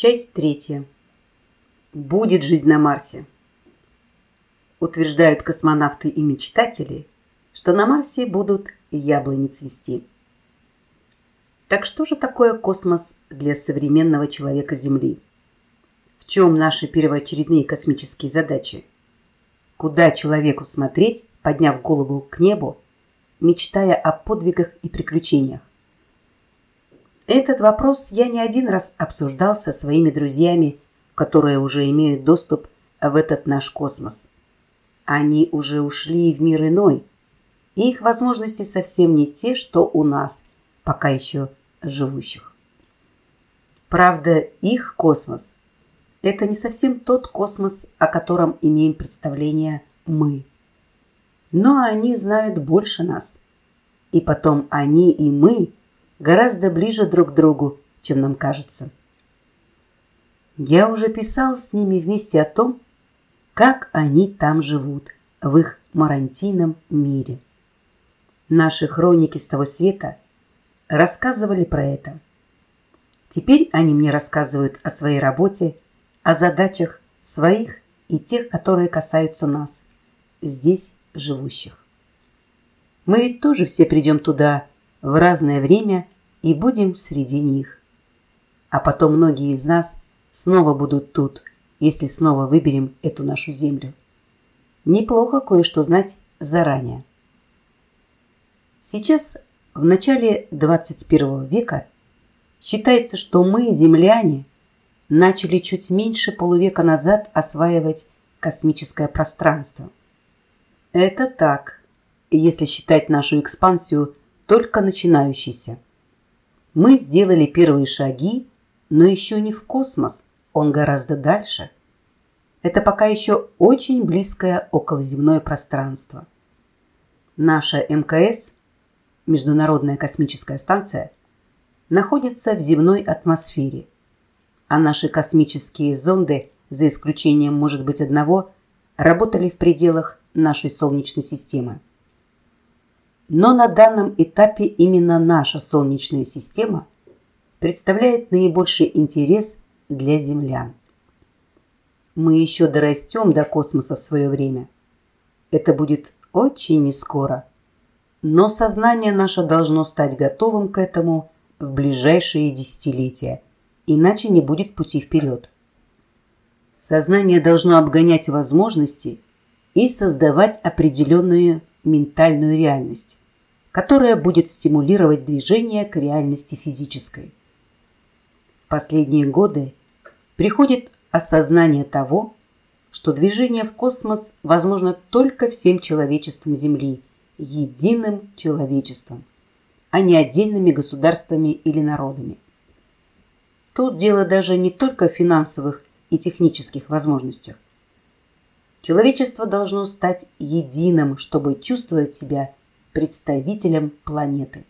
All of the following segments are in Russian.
Часть третья. Будет жизнь на Марсе. Утверждают космонавты и мечтатели, что на Марсе будут яблони цвести. Так что же такое космос для современного человека Земли? В чем наши первоочередные космические задачи? Куда человеку смотреть, подняв голову к небу, мечтая о подвигах и приключениях? Этот вопрос я не один раз обсуждал со своими друзьями, которые уже имеют доступ в этот наш космос. Они уже ушли в мир иной, и их возможности совсем не те, что у нас, пока еще живущих. Правда, их космос – это не совсем тот космос, о котором имеем представление мы. Но они знают больше нас. И потом они и мы гораздо ближе друг к другу, чем нам кажется. Я уже писал с ними вместе о том, как они там живут, в их марантийном мире. Наши хроники с того света рассказывали про это. Теперь они мне рассказывают о своей работе, о задачах своих и тех, которые касаются нас, здесь живущих. Мы ведь тоже все придем туда, в разное время и будем среди них. А потом многие из нас снова будут тут, если снова выберем эту нашу землю. Неплохо кое-что знать заранее. Сейчас, в начале 21 века, считается, что мы, земляне, начали чуть меньше полувека назад осваивать космическое пространство. Это так, если считать нашу экспансию только начинающийся. Мы сделали первые шаги, но еще не в космос, он гораздо дальше. Это пока еще очень близкое околоземное пространство. Наша МКС, Международная космическая станция, находится в земной атмосфере, а наши космические зонды, за исключением, может быть, одного, работали в пределах нашей Солнечной системы. Но на данном этапе именно наша Солнечная система представляет наибольший интерес для землян. Мы еще дорастем до космоса в свое время. Это будет очень нескоро. Но сознание наше должно стать готовым к этому в ближайшие десятилетия, иначе не будет пути вперед. Сознание должно обгонять возможности и создавать определенную ментальную реальность, которая будет стимулировать движение к реальности физической. В последние годы приходит осознание того, что движение в космос возможно только всем человечеством Земли, единым человечеством, а не отдельными государствами или народами. Тут дело даже не только в финансовых и технических возможностях. Человечество должно стать единым, чтобы чувствовать себя представителем планеты.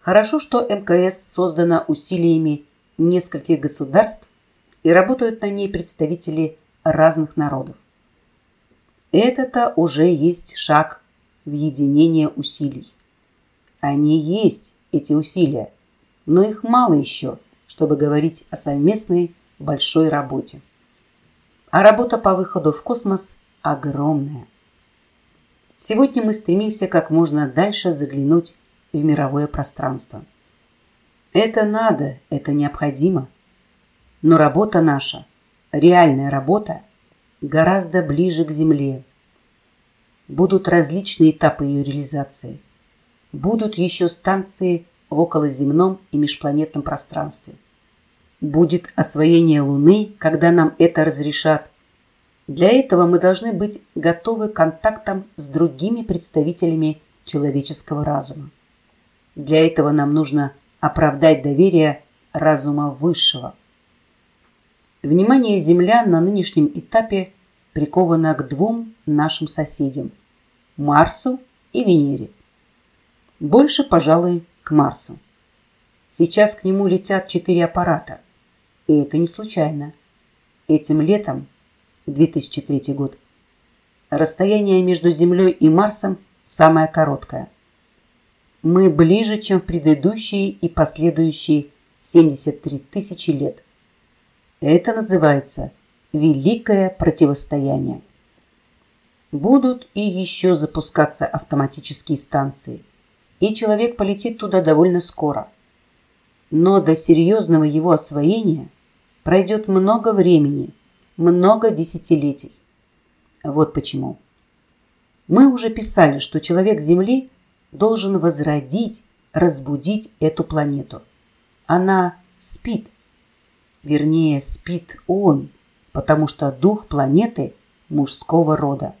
Хорошо, что МКС создана усилиями нескольких государств и работают на ней представители разных народов. Это-то уже есть шаг в единение усилий. Они есть, эти усилия, но их мало еще, чтобы говорить о совместной большой работе. А работа по выходу в космос огромная. Сегодня мы стремимся как можно дальше заглянуть в мировое пространство. Это надо, это необходимо. Но работа наша, реальная работа, гораздо ближе к Земле. Будут различные этапы ее реализации. Будут еще станции в околоземном и межпланетном пространстве – будет освоение Луны, когда нам это разрешат. Для этого мы должны быть готовы к контактам с другими представителями человеческого разума. Для этого нам нужно оправдать доверие разума высшего. Внимание землян на нынешнем этапе приковано к двум нашим соседям – Марсу и Венере. Больше, пожалуй, к Марсу. Сейчас к нему летят четыре аппарата – и это не случайно. Этим летом, 2003 год, расстояние между Землей и Марсом самое короткое. Мы ближе, чем в предыдущие и последующие 73 тысячи лет. Это называется «Великое противостояние». Будут и еще запускаться автоматические станции, и человек полетит туда довольно скоро. Но до серьезного его освоения пройдет много времени, много десятилетий. Вот почему. Мы уже писали, что человек Земли должен возродить, разбудить эту планету. Она спит. Вернее, спит он, потому что дух планеты мужского рода.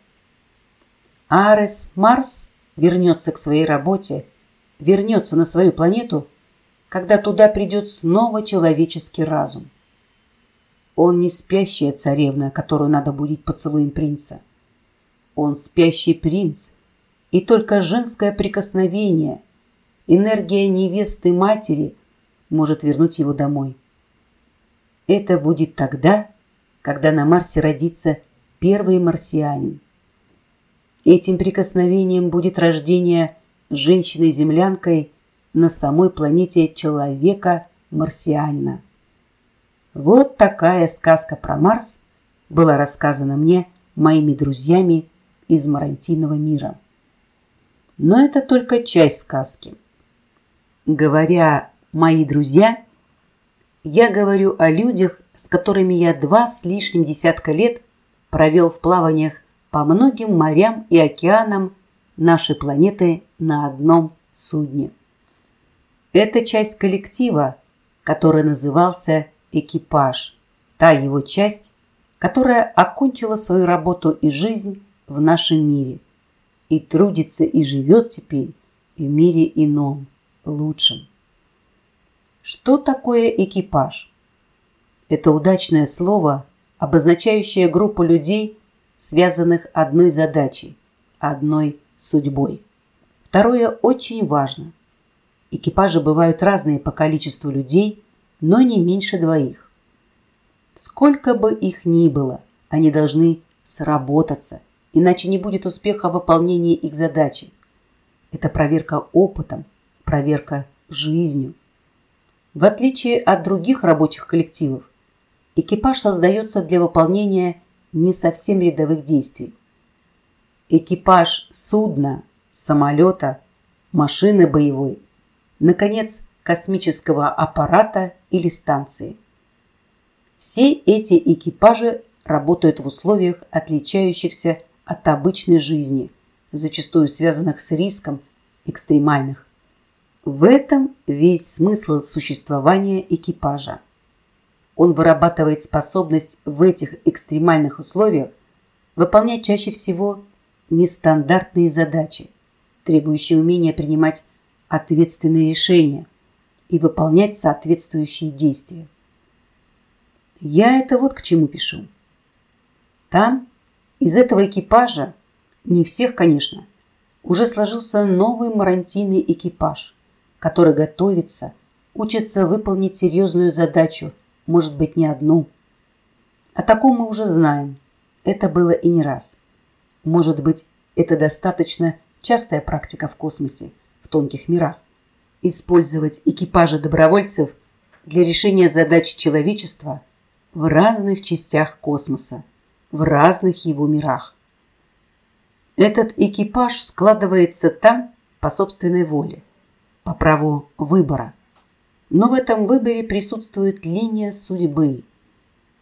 Арес Марс вернется к своей работе, вернется на свою планету, когда туда придет снова человеческий разум. Он не спящая царевна, которую надо будить поцелуем принца. Он спящий принц, и только женское прикосновение, энергия невесты матери может вернуть его домой. Это будет тогда, когда на Марсе родится первый марсианин. Этим прикосновением будет рождение женщиной-землянкой на самой планете человека-марсианина. Вот такая сказка про Марс была рассказана мне моими друзьями из Марантиного мира. Но это только часть сказки. Говоря «мои друзья», я говорю о людях, с которыми я два с лишним десятка лет провел в плаваниях по многим морям и океанам нашей планеты на одном судне. Это часть коллектива, который назывался «экипаж», та его часть, которая окончила свою работу и жизнь в нашем мире и трудится и живет теперь в мире ином, лучшем. Что такое экипаж? Это удачное слово, обозначающее группу людей, связанных одной задачей, одной судьбой. Второе очень важно. Экипажи бывают разные по количеству людей, но не меньше двоих. Сколько бы их ни было, они должны сработаться, иначе не будет успеха в выполнении их задачи. Это проверка опытом, проверка жизнью. В отличие от других рабочих коллективов, экипаж создается для выполнения не совсем рядовых действий. Экипаж судна, самолета, машины боевой, наконец, космического аппарата или станции. Все эти экипажи работают в условиях, отличающихся от обычной жизни, зачастую связанных с риском экстремальных. В этом весь смысл существования экипажа. Он вырабатывает способность в этих экстремальных условиях выполнять чаще всего нестандартные задачи, требующие умения принимать ответственные решения и выполнять соответствующие действия. Я это вот к чему пишу. Там из этого экипажа, не всех, конечно, уже сложился новый марантийный экипаж, который готовится, учится выполнить серьезную задачу – может быть, не одну. О таком мы уже знаем. Это было и не раз. Может быть, это достаточно частая практика в космосе, в тонких мирах. Использовать экипажи добровольцев для решения задач человечества в разных частях космоса, в разных его мирах. Этот экипаж складывается там по собственной воле, по праву выбора. Но в этом выборе присутствует линия судьбы.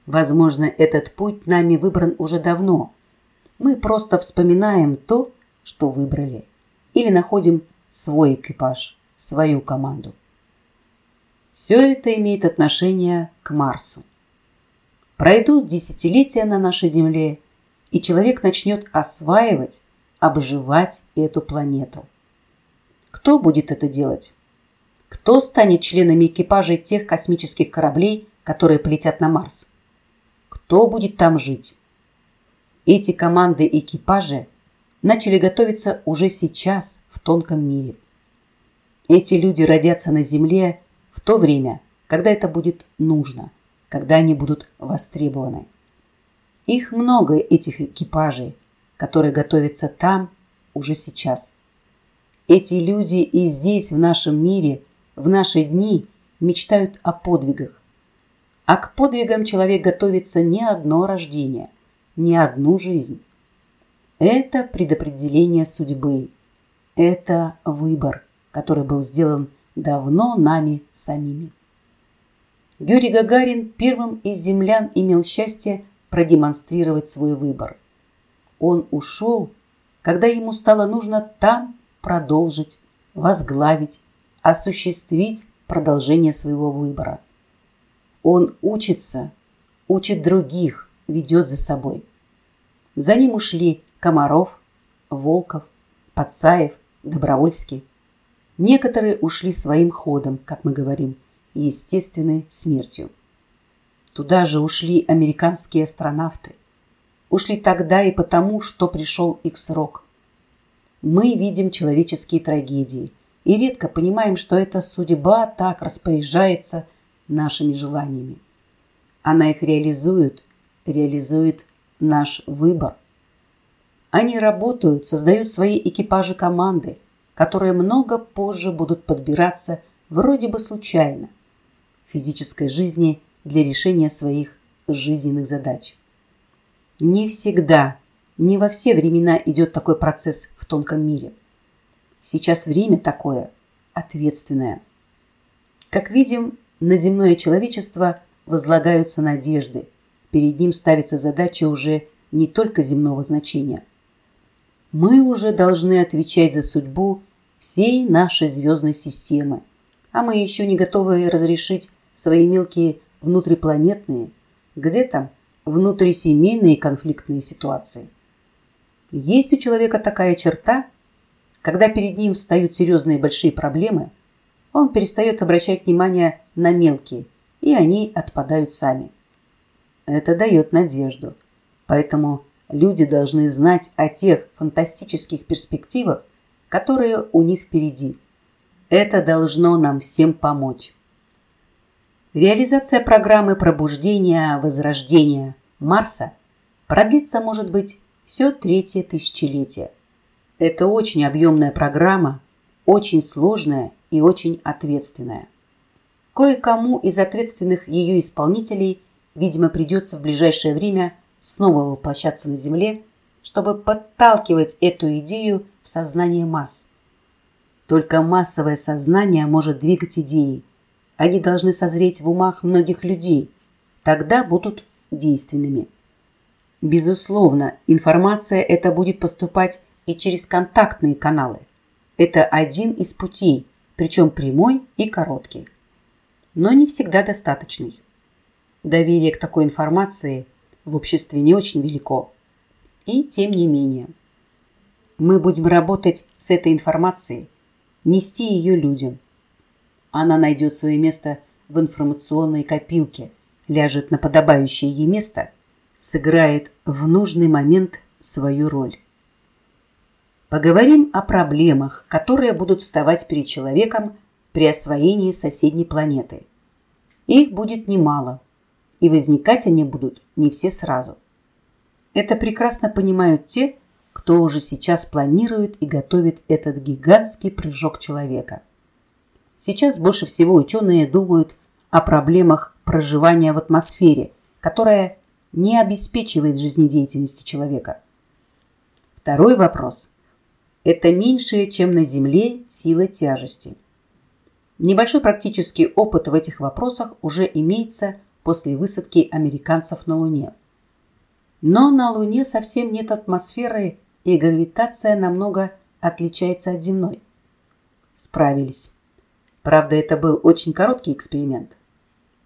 Возможно, этот путь нами выбран уже давно. Мы просто вспоминаем то, что выбрали. Или находим свой экипаж, свою команду. Все это имеет отношение к Марсу. Пройдут десятилетия на нашей Земле, и человек начнет осваивать, обживать эту планету. Кто будет это делать? Кто станет членами экипажей тех космических кораблей, которые полетят на Марс? Кто будет там жить? Эти команды экипажа начали готовиться уже сейчас в тонком мире. Эти люди родятся на Земле в то время, когда это будет нужно, когда они будут востребованы. Их много, этих экипажей, которые готовятся там уже сейчас. Эти люди и здесь, в нашем мире – в наши дни мечтают о подвигах, А к подвигам человек готовится не одно рождение, не одну жизнь. Это предопределение судьбы. Это выбор, который был сделан давно нами самими. Юрий Гагарин первым из землян имел счастье продемонстрировать свой выбор. Он ушел, когда ему стало нужно там продолжить, возглавить, осуществить продолжение своего выбора. Он учится, учит других, ведет за собой. За ним ушли Комаров, Волков, Пацаев, Добровольский. Некоторые ушли своим ходом, как мы говорим, естественной смертью. Туда же ушли американские астронавты. Ушли тогда и потому, что пришел их срок. Мы видим человеческие трагедии и редко понимаем, что эта судьба так распоряжается нашими желаниями. Она их реализует, реализует наш выбор – они работают, создают свои экипажи команды, которые много позже будут подбираться вроде бы случайно в физической жизни для решения своих жизненных задач. Не всегда, не во все времена идет такой процесс в тонком мире. Сейчас время такое, ответственное. Как видим, на земное человечество возлагаются надежды. Перед ним ставится задача уже не только земного значения – мы уже должны отвечать за судьбу всей нашей звездной системы, а мы еще не готовы разрешить свои мелкие внутрипланетные, где там внутрисемейные конфликтные ситуации. Есть у человека такая черта, когда перед ним встают серьезные большие проблемы, он перестает обращать внимание на мелкие, и они отпадают сами. Это дает надежду. Поэтому Люди должны знать о тех фантастических перспективах, которые у них впереди. Это должно нам всем помочь. Реализация программы пробуждения, возрождения Марса продлится, может быть, все третье тысячелетие. Это очень объемная программа, очень сложная и очень ответственная. Кое-кому из ответственных ее исполнителей, видимо, придется в ближайшее время – снова воплощаться на Земле, чтобы подталкивать эту идею в сознание масс. Только массовое сознание может двигать идеи. Они должны созреть в умах многих людей. Тогда будут действенными. Безусловно, информация эта будет поступать и через контактные каналы. Это один из путей, причем прямой и короткий. Но не всегда достаточный. Доверие к такой информации – в обществе не очень велико. И тем не менее. Мы будем работать с этой информацией, нести ее людям. Она найдет свое место в информационной копилке, ляжет на подобающее ей место, сыграет в нужный момент свою роль. Поговорим о проблемах, которые будут вставать перед человеком при освоении соседней планеты. Их будет немало – и возникать они будут не все сразу. Это прекрасно понимают те, кто уже сейчас планирует и готовит этот гигантский прыжок человека. Сейчас больше всего ученые думают о проблемах проживания в атмосфере, которая не обеспечивает жизнедеятельности человека. Второй вопрос – это меньшее, чем на Земле, сила тяжести. Небольшой практический опыт в этих вопросах уже имеется после высадки американцев на Луне. Но на Луне совсем нет атмосферы, и гравитация намного отличается от земной. Справились. Правда, это был очень короткий эксперимент.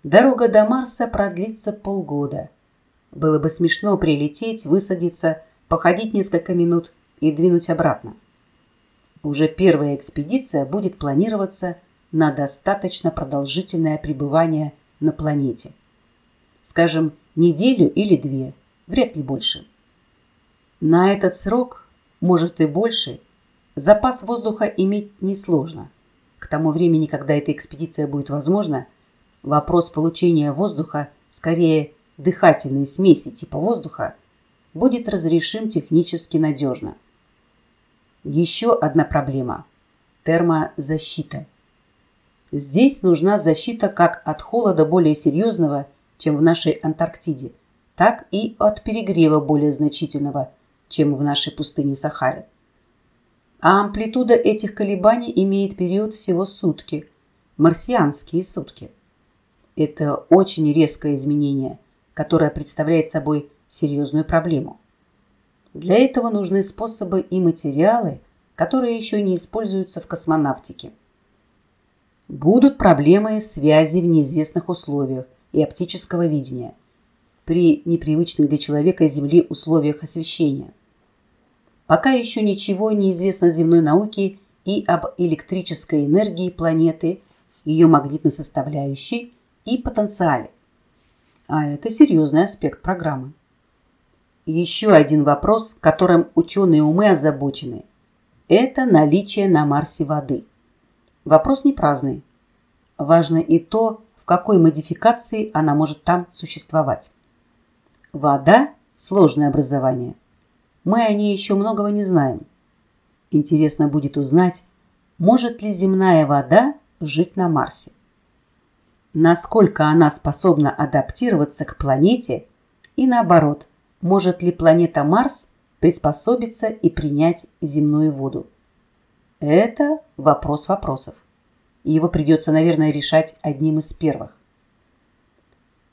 Дорога до Марса продлится полгода. Было бы смешно прилететь, высадиться, походить несколько минут и двинуть обратно. Уже первая экспедиция будет планироваться на достаточно продолжительное пребывание на планете скажем, неделю или две, вряд ли больше. На этот срок, может и больше, запас воздуха иметь несложно. К тому времени, когда эта экспедиция будет возможна, вопрос получения воздуха, скорее дыхательной смеси типа воздуха, будет разрешим технически надежно. Еще одна проблема – термозащита. Здесь нужна защита как от холода более серьезного – чем в нашей Антарктиде, так и от перегрева более значительного, чем в нашей пустыне Сахаре. А амплитуда этих колебаний имеет период всего сутки, марсианские сутки. Это очень резкое изменение, которое представляет собой серьезную проблему. Для этого нужны способы и материалы, которые еще не используются в космонавтике. Будут проблемы связи в неизвестных условиях и оптического видения при непривычных для человека Земли условиях освещения. Пока еще ничего не известно земной науке и об электрической энергии планеты, ее магнитной составляющей и потенциале. А это серьезный аспект программы. Еще один вопрос, которым ученые умы озабочены – это наличие на Марсе воды. Вопрос не праздный. Важно и то, в какой модификации она может там существовать. Вода – сложное образование. Мы о ней еще многого не знаем. Интересно будет узнать, может ли земная вода жить на Марсе. Насколько она способна адаптироваться к планете и наоборот, может ли планета Марс приспособиться и принять земную воду? Это вопрос вопросов. Его придется, наверное, решать одним из первых.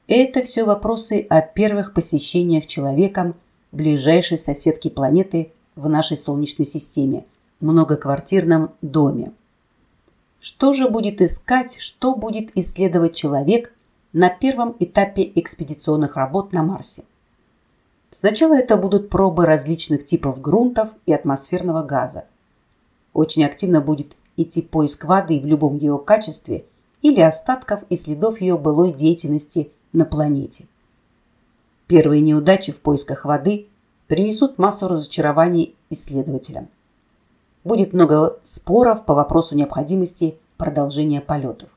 Это все вопросы о первых посещениях человеком ближайшей соседки планеты в нашей Солнечной системе, многоквартирном доме. Что же будет искать, что будет исследовать человек на первом этапе экспедиционных работ на Марсе? Сначала это будут пробы различных типов грунтов и атмосферного газа. Очень активно будет идти поиск воды в любом ее качестве или остатков и следов ее былой деятельности на планете. Первые неудачи в поисках воды принесут массу разочарований исследователям. Будет много споров по вопросу необходимости продолжения полетов.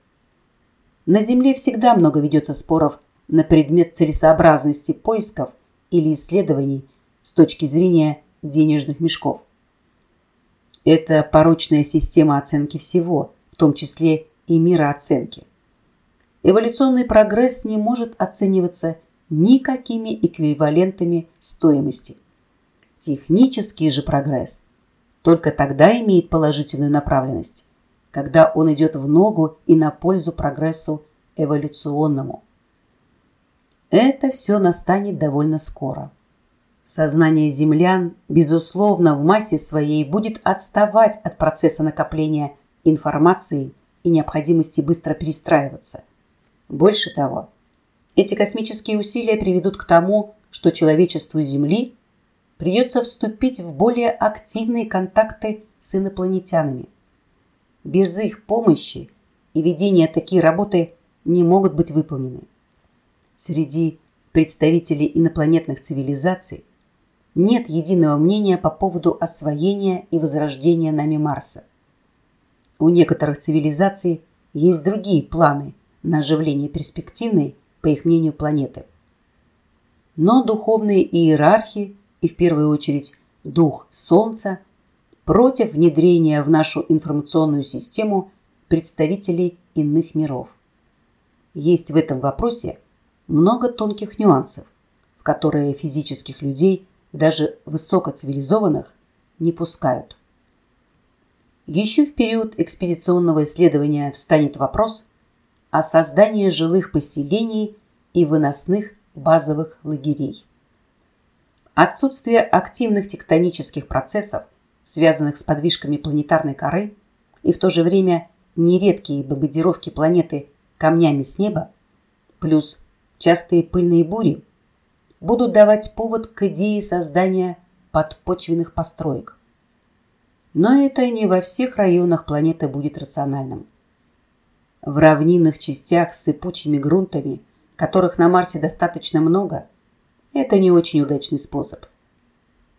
На Земле всегда много ведется споров на предмет целесообразности поисков или исследований с точки зрения денежных мешков. Это порочная система оценки всего, в том числе и мирооценки. Эволюционный прогресс не может оцениваться никакими эквивалентами стоимости. Технический же прогресс только тогда имеет положительную направленность, когда он идет в ногу и на пользу прогрессу эволюционному. Это все настанет довольно скоро. Сознание землян, безусловно, в массе своей будет отставать от процесса накопления информации и необходимости быстро перестраиваться. Больше того, эти космические усилия приведут к тому, что человечеству Земли придется вступить в более активные контакты с инопланетянами. Без их помощи и ведения такие работы не могут быть выполнены. Среди представителей инопланетных цивилизаций нет единого мнения по поводу освоения и возрождения нами Марса. У некоторых цивилизаций есть другие планы на оживление перспективной, по их мнению, планеты. Но духовные иерархи, и в первую очередь дух Солнца, против внедрения в нашу информационную систему представителей иных миров. Есть в этом вопросе – много тонких нюансов, в которые физических людей, даже высокоцивилизованных, не пускают. Еще в период экспедиционного исследования встанет вопрос о создании жилых поселений и выносных базовых лагерей. Отсутствие активных тектонических процессов, связанных с подвижками планетарной коры, и в то же время нередкие бомбардировки планеты камнями с неба, плюс частые пыльные бури будут давать повод к идее создания подпочвенных построек. Но это не во всех районах планеты будет рациональным. В равнинных частях с сыпучими грунтами, которых на Марсе достаточно много, это не очень удачный способ.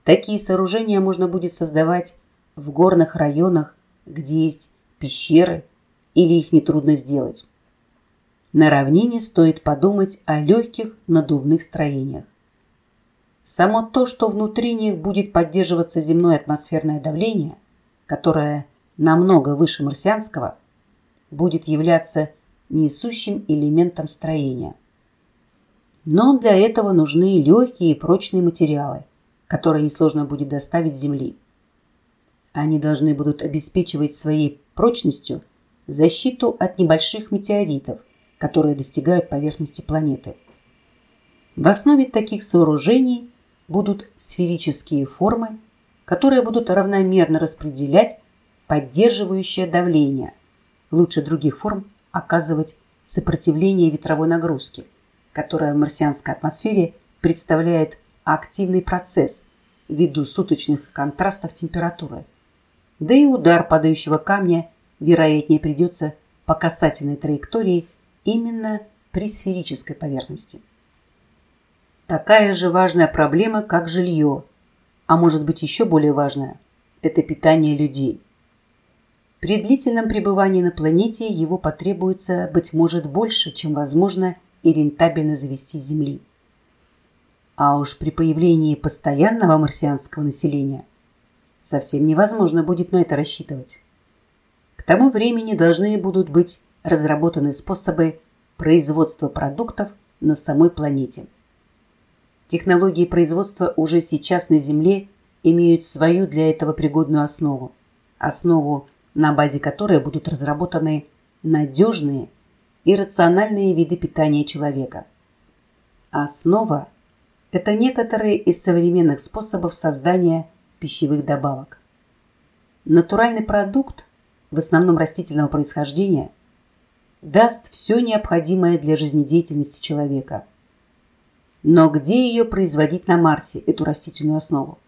Такие сооружения можно будет создавать в горных районах, где есть пещеры, или их нетрудно сделать. На равнине стоит подумать о легких надувных строениях. Само то, что внутри них будет поддерживаться земное атмосферное давление, которое намного выше марсианского, будет являться несущим элементом строения. Но для этого нужны легкие и прочные материалы, которые несложно будет доставить с Земли. Они должны будут обеспечивать своей прочностью защиту от небольших метеоритов, которые достигают поверхности планеты. В основе таких сооружений будут сферические формы, которые будут равномерно распределять поддерживающее давление, лучше других форм оказывать сопротивление ветровой нагрузки, которая в марсианской атмосфере представляет активный процесс ввиду суточных контрастов температуры. Да и удар падающего камня вероятнее придется по касательной траектории именно при сферической поверхности. Такая же важная проблема, как жилье, а может быть еще более важная – это питание людей. При длительном пребывании на планете его потребуется, быть может, больше, чем возможно и рентабельно завести с Земли. А уж при появлении постоянного марсианского населения совсем невозможно будет на это рассчитывать. К тому времени должны будут быть разработаны способы производства продуктов на самой планете. Технологии производства уже сейчас на Земле имеют свою для этого пригодную основу. Основу, на базе которой будут разработаны надежные и рациональные виды питания человека. Основа – это некоторые из современных способов создания пищевых добавок. Натуральный продукт, в основном растительного происхождения, даст все необходимое для жизнедеятельности человека. Но где ее производить на Марсе, эту растительную основу?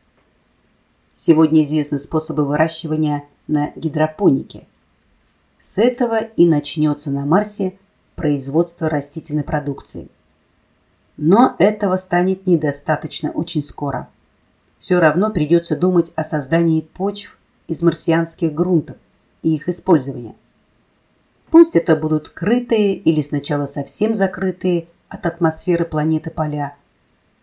Сегодня известны способы выращивания на гидропонике. С этого и начнется на Марсе производство растительной продукции. Но этого станет недостаточно очень скоро. Все равно придется думать о создании почв из марсианских грунтов и их использовании. Пусть это будут крытые или сначала совсем закрытые от атмосферы планеты поля.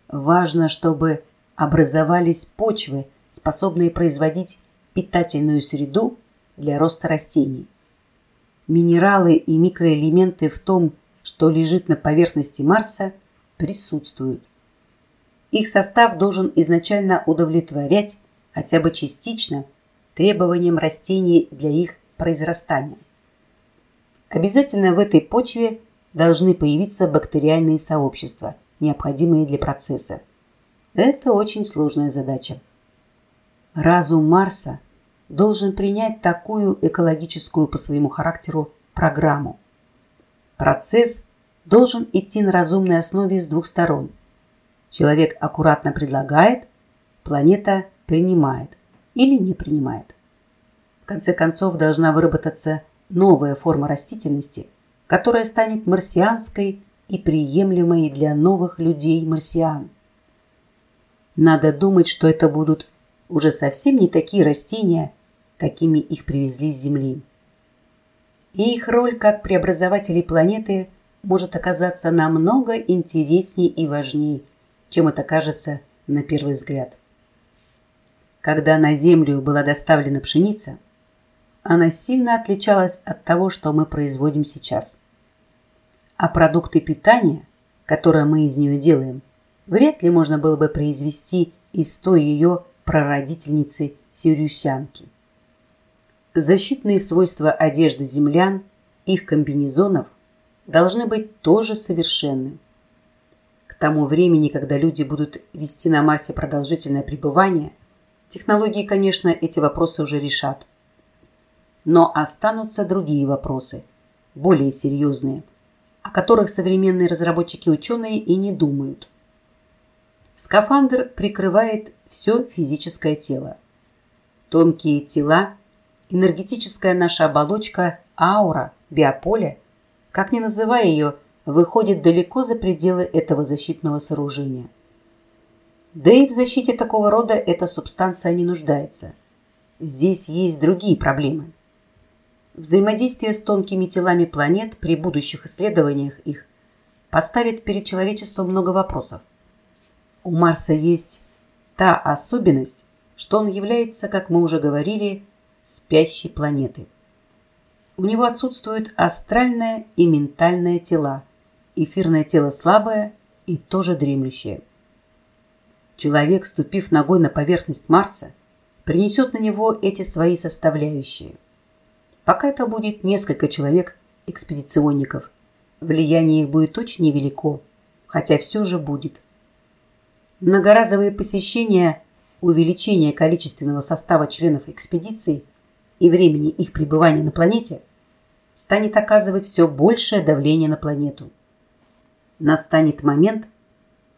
Важно, чтобы образовались почвы, способные производить питательную среду для роста растений. Минералы и микроэлементы в том, что лежит на поверхности Марса, присутствуют. Их состав должен изначально удовлетворять хотя бы частично требованиям растений для их произрастания. Обязательно в этой почве должны появиться бактериальные сообщества, необходимые для процесса. Это очень сложная задача. Разум Марса должен принять такую экологическую по своему характеру программу. Процесс должен идти на разумной основе с двух сторон. Человек аккуратно предлагает, планета принимает или не принимает. В конце концов должна выработаться новая форма растительности, которая станет марсианской и приемлемой для новых людей-марсиан. Надо думать, что это будут уже совсем не такие растения, какими их привезли с Земли. И их роль как преобразователей планеты может оказаться намного интереснее и важнее, чем это кажется на первый взгляд. Когда на Землю была доставлена пшеница, она сильно отличалась от того, что мы производим сейчас. А продукты питания, которые мы из нее делаем, вряд ли можно было бы произвести из той ее прародительницы сирюсянки. Защитные свойства одежды землян, их комбинезонов, должны быть тоже совершенны. К тому времени, когда люди будут вести на Марсе продолжительное пребывание, технологии, конечно, эти вопросы уже решат. Но останутся другие вопросы, более серьезные, о которых современные разработчики-ученые и не думают. Скафандр прикрывает все физическое тело. Тонкие тела, энергетическая наша оболочка, аура, биополе, как ни называя ее, выходит далеко за пределы этого защитного сооружения. Да и в защите такого рода эта субстанция не нуждается. Здесь есть другие проблемы. Взаимодействие с тонкими телами планет при будущих исследованиях их поставит перед человечеством много вопросов. У Марса есть та особенность, что он является, как мы уже говорили, спящей планетой. У него отсутствуют астральное и ментальное тела, эфирное тело слабое и тоже дремлющее. Человек, ступив ногой на поверхность Марса, принесет на него эти свои составляющие. Пока это будет несколько человек-экспедиционников, влияние их будет очень невелико, хотя все же будет. Многоразовые посещения, увеличение количественного состава членов экспедиции и времени их пребывания на планете станет оказывать все большее давление на планету. Настанет момент,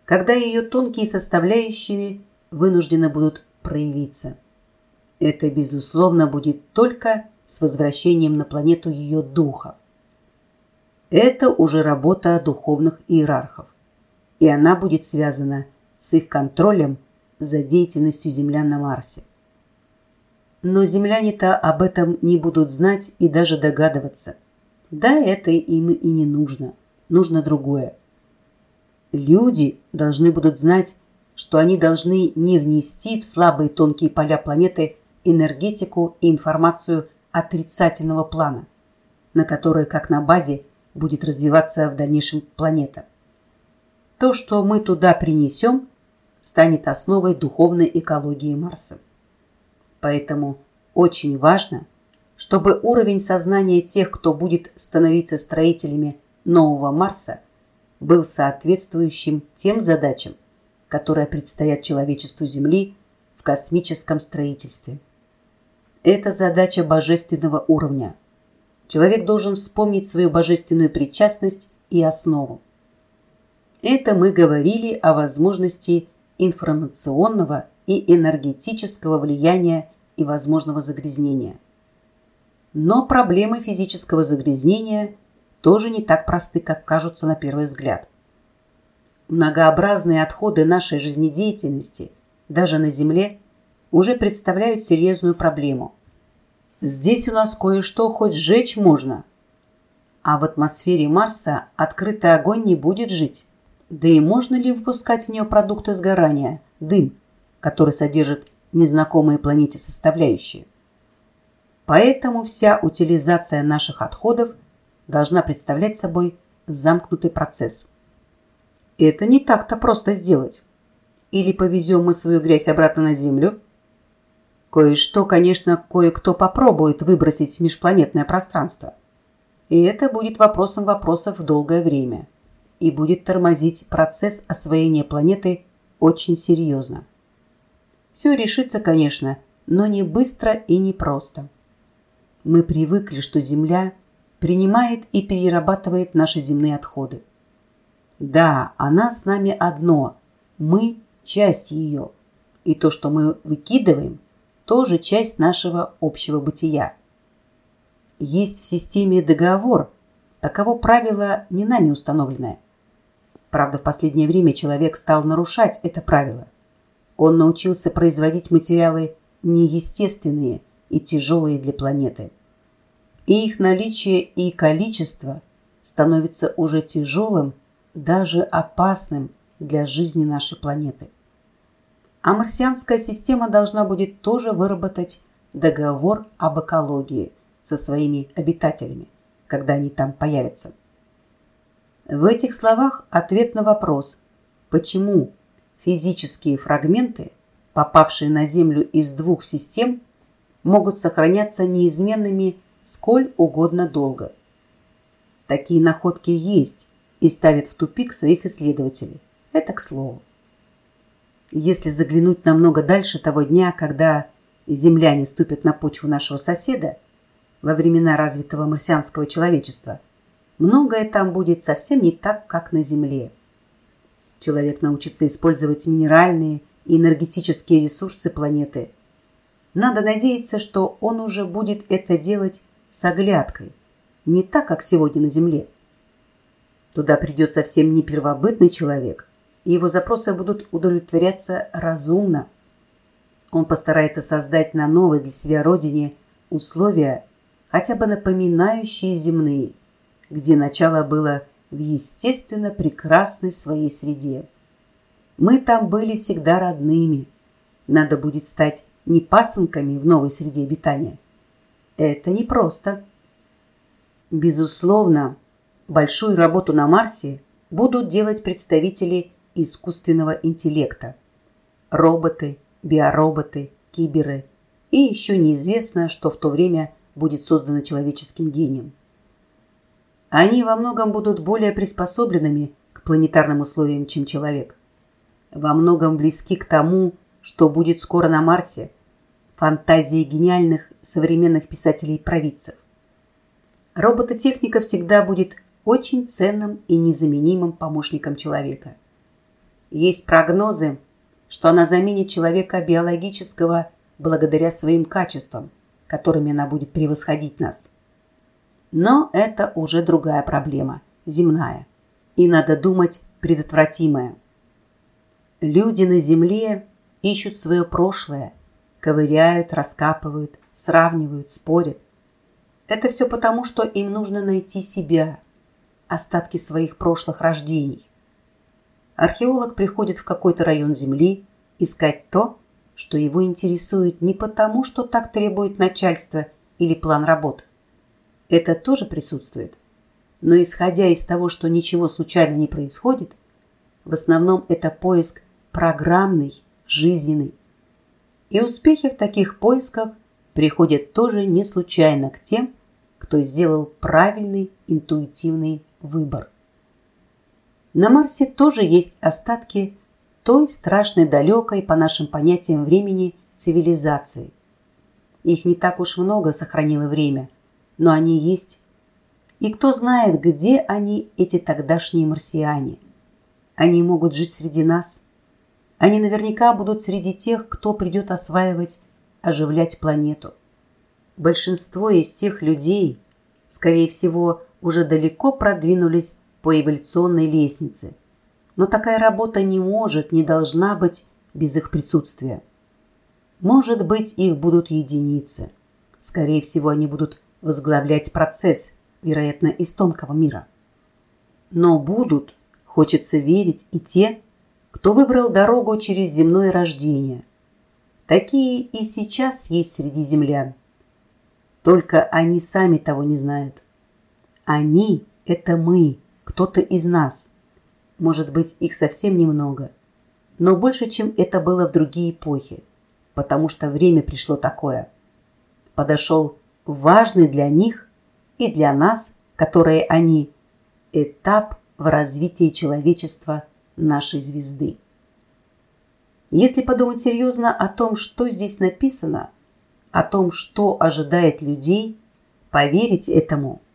когда ее тонкие составляющие вынуждены будут проявиться. Это, безусловно, будет только с возвращением на планету ее духа. Это уже работа духовных иерархов, и она будет связана с их контролем за деятельностью землян на Марсе. Но земляне-то об этом не будут знать и даже догадываться. Да, это им и не нужно. Нужно другое. Люди должны будут знать, что они должны не внести в слабые тонкие поля планеты энергетику и информацию отрицательного плана, на которой, как на базе, будет развиваться в дальнейшем планета. То, что мы туда принесем, станет основой духовной экологии Марса. Поэтому очень важно, чтобы уровень сознания тех, кто будет становиться строителями нового Марса, был соответствующим тем задачам, которые предстоят человечеству Земли в космическом строительстве. Это задача божественного уровня. Человек должен вспомнить свою божественную причастность и основу. Это мы говорили о возможности информационного и энергетического влияния и возможного загрязнения. Но проблемы физического загрязнения тоже не так просты, как кажутся на первый взгляд. Многообразные отходы нашей жизнедеятельности, даже на Земле, уже представляют серьезную проблему. Здесь у нас кое-что хоть сжечь можно. А в атмосфере Марса открытый огонь не будет жить. Да и можно ли выпускать в нее продукты сгорания, дым, который содержит незнакомые планете составляющие? Поэтому вся утилизация наших отходов должна представлять собой замкнутый процесс. Это не так-то просто сделать. Или повезем мы свою грязь обратно на Землю – Кое-что, конечно, кое-кто попробует выбросить в межпланетное пространство. И это будет вопросом вопросов долгое время. И будет тормозить процесс освоения планеты очень серьезно. Все решится, конечно, но не быстро и не просто. Мы привыкли, что Земля принимает и перерабатывает наши земные отходы. Да, она с нами одно, мы – часть ее. И то, что мы выкидываем, тоже часть нашего общего бытия. Есть в системе договор, таково правило не нами установленное. Правда, в последнее время человек стал нарушать это правило. Он научился производить материалы неестественные и тяжелые для планеты. И их наличие и количество становится уже тяжелым, даже опасным для жизни нашей планеты. А марсианская система должна будет тоже выработать договор об экологии со своими обитателями, когда они там появятся. В этих словах ответ на вопрос, почему физические фрагменты, попавшие на Землю из двух систем, могут сохраняться неизменными сколь угодно долго. Такие находки есть и ставят в тупик своих исследователей. Это к слову. Если заглянуть намного дальше того дня, когда земляне ступят на почву нашего соседа, во времена развитого марсианского человечества, многое там будет совсем не так, как на Земле. Человек научится использовать минеральные и энергетические ресурсы планеты. Надо надеяться, что он уже будет это делать с оглядкой, не так, как сегодня на Земле. Туда придет совсем не первобытный человек – и его запросы будут удовлетворяться разумно. Он постарается создать на новой для себя родине условия, хотя бы напоминающие земные, где начало было в естественно прекрасной своей среде. Мы там были всегда родными. Надо будет стать не пасынками в новой среде обитания. Это непросто. Безусловно, большую работу на Марсе будут делать представители искусственного интеллекта. Роботы, биороботы, киберы и еще неизвестно, что в то время будет создано человеческим гением. Они во многом будут более приспособленными к планетарным условиям, чем человек. Во многом близки к тому, что будет скоро на Марсе, фантазии гениальных современных писателей и провидцев. Робототехника всегда будет очень ценным и незаменимым помощником человека. Есть прогнозы, что она заменит человека биологического благодаря своим качествам, которыми она будет превосходить нас. Но это уже другая проблема, земная, и, надо думать, предотвратимая. Люди на Земле ищут свое прошлое, ковыряют, раскапывают, сравнивают, спорят. Это все потому, что им нужно найти себя, остатки своих прошлых рождений. Археолог приходит в какой-то район Земли искать то, что его интересует не потому, что так требует начальство или план работ. Это тоже присутствует. Но исходя из того, что ничего случайно не происходит, в основном это поиск программный, жизненный. И успехи в таких поисках приходят тоже не случайно к тем, кто сделал правильный интуитивный выбор. На Марсе тоже есть остатки той страшной далекой по нашим понятиям времени цивилизации. Их не так уж много сохранило время, но они есть. И кто знает, где они, эти тогдашние марсиане. Они могут жить среди нас. Они наверняка будут среди тех, кто придет осваивать, оживлять планету. Большинство из тех людей, скорее всего, уже далеко продвинулись по эволюционной лестнице. Но такая работа не может, не должна быть без их присутствия. Может быть, их будут единицы. Скорее всего, они будут возглавлять процесс, вероятно, из тонкого мира. Но будут, хочется верить, и те, кто выбрал дорогу через земное рождение. Такие и сейчас есть среди землян. Только они сами того не знают. Они – это мы, кто-то из нас. Может быть, их совсем немного. Но больше, чем это было в другие эпохи. Потому что время пришло такое. Подошел важный для них и для нас, которые они, этап в развитии человечества нашей звезды. Если подумать серьезно о том, что здесь написано, о том, что ожидает людей, поверить этому –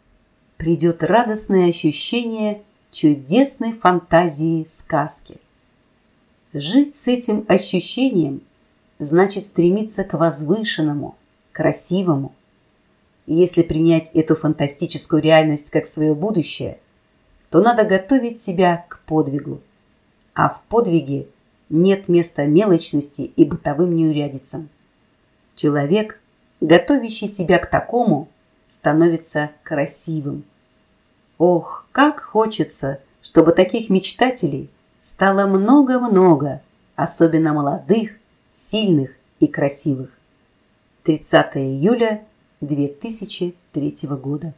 придет радостное ощущение чудесной фантазии сказки. Жить с этим ощущением значит стремиться к возвышенному, красивому. И если принять эту фантастическую реальность как свое будущее, то надо готовить себя к подвигу. А в подвиге нет места мелочности и бытовым неурядицам. Человек, готовящий себя к такому – становится красивым. Ох, как хочется, чтобы таких мечтателей стало много-много, особенно молодых, сильных и красивых. 30 июля 2003 года.